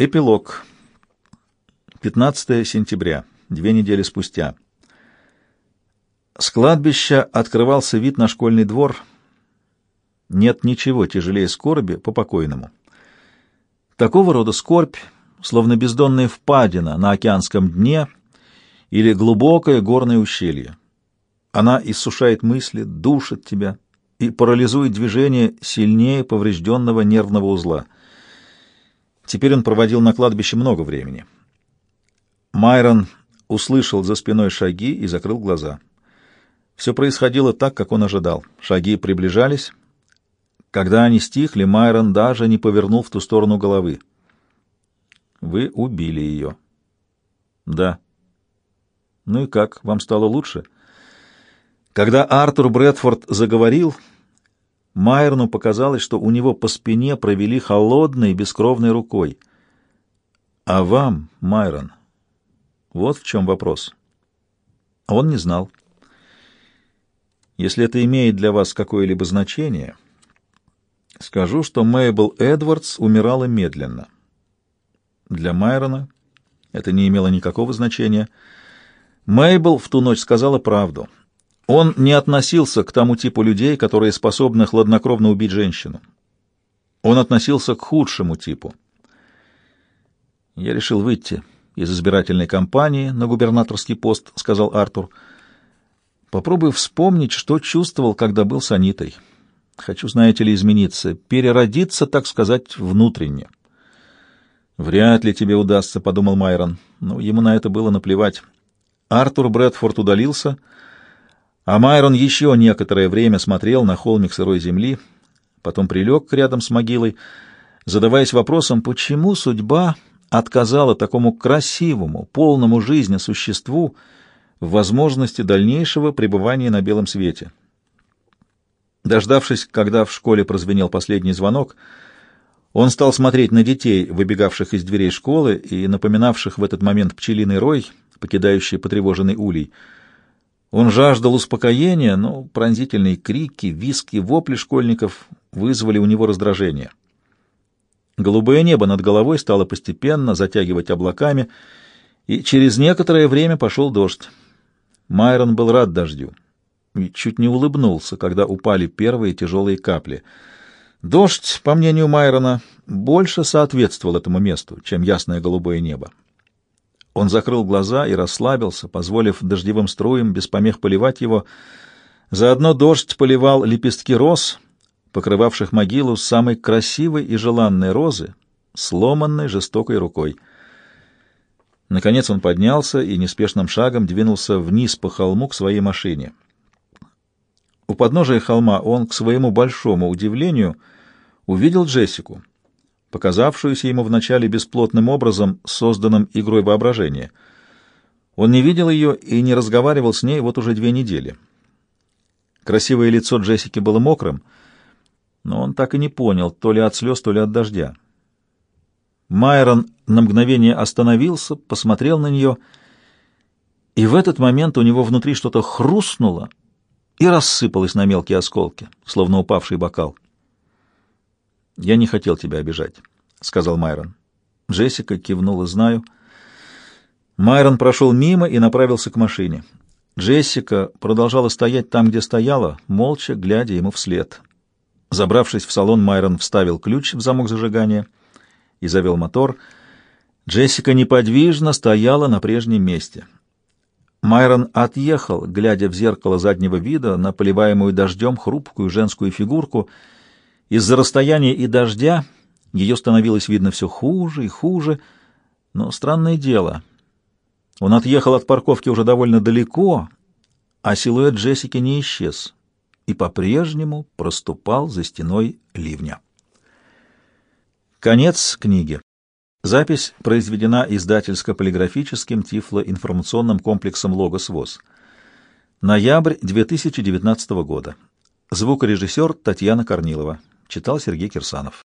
Эпилог. 15 сентября, две недели спустя. С кладбища открывался вид на школьный двор. Нет ничего тяжелее скорби по покойному. Такого рода скорбь, словно бездонная впадина на океанском дне или глубокое горное ущелье. Она иссушает мысли, душит тебя и парализует движение сильнее поврежденного нервного узла — Теперь он проводил на кладбище много времени. Майрон услышал за спиной шаги и закрыл глаза. Все происходило так, как он ожидал. Шаги приближались. Когда они стихли, Майрон даже не повернул в ту сторону головы. «Вы убили ее». «Да». «Ну и как, вам стало лучше?» Когда Артур Брэдфорд заговорил, Майерну показалось, что у него по спине провели холодной, бескровной рукой. «А вам, Майрон?» Вот в чем вопрос. Он не знал. Если это имеет для вас какое-либо значение, скажу, что Мейбл Эдвардс умирала медленно. Для Майрона это не имело никакого значения. Мейбл в ту ночь сказала правду — он не относился к тому типу людей, которые способны хладнокровно убить женщину. Он относился к худшему типу. «Я решил выйти из избирательной кампании на губернаторский пост», — сказал Артур. «Попробуй вспомнить, что чувствовал, когда был с Анитой. Хочу, знаете ли, измениться, переродиться, так сказать, внутренне». «Вряд ли тебе удастся», — подумал Майрон. Но ему на это было наплевать. Артур Брэдфорд удалился — а Майрон еще некоторое время смотрел на холмик сырой земли, потом прилег рядом с могилой, задаваясь вопросом, почему судьба отказала такому красивому, полному жизни существу в возможности дальнейшего пребывания на белом свете. Дождавшись, когда в школе прозвенел последний звонок, он стал смотреть на детей, выбегавших из дверей школы и напоминавших в этот момент пчелиный рой, покидающий потревоженный улей — он жаждал успокоения, но пронзительные крики, виски, вопли школьников вызвали у него раздражение. Голубое небо над головой стало постепенно затягивать облаками, и через некоторое время пошел дождь. Майрон был рад дождю и чуть не улыбнулся, когда упали первые тяжелые капли. Дождь, по мнению Майрона, больше соответствовал этому месту, чем ясное голубое небо. Он закрыл глаза и расслабился, позволив дождевым струям без помех поливать его. Заодно дождь поливал лепестки роз, покрывавших могилу самой красивой и желанной розы, сломанной жестокой рукой. Наконец он поднялся и неспешным шагом двинулся вниз по холму к своей машине. У подножия холма он, к своему большому удивлению, увидел Джессику показавшуюся ему вначале бесплотным образом, созданным игрой воображения. Он не видел ее и не разговаривал с ней вот уже две недели. Красивое лицо Джессики было мокрым, но он так и не понял, то ли от слез, то ли от дождя. Майрон на мгновение остановился, посмотрел на нее, и в этот момент у него внутри что-то хрустнуло и рассыпалось на мелкие осколки, словно упавший бокал. «Я не хотел тебя обижать», — сказал Майрон. Джессика кивнула, знаю. Майрон прошел мимо и направился к машине. Джессика продолжала стоять там, где стояла, молча глядя ему вслед. Забравшись в салон, Майрон вставил ключ в замок зажигания и завел мотор. Джессика неподвижно стояла на прежнем месте. Майрон отъехал, глядя в зеркало заднего вида на поливаемую дождем хрупкую женскую фигурку — из-за расстояния и дождя ее становилось видно все хуже и хуже, но странное дело. Он отъехал от парковки уже довольно далеко, а силуэт Джессики не исчез и по-прежнему проступал за стеной ливня. Конец книги. Запись произведена издательско-полиграфическим тифлоинформационным комплексом «Логос ВОЗ». Ноябрь 2019 года. Звукорежиссер Татьяна Корнилова. Читал Сергей Кирсанов.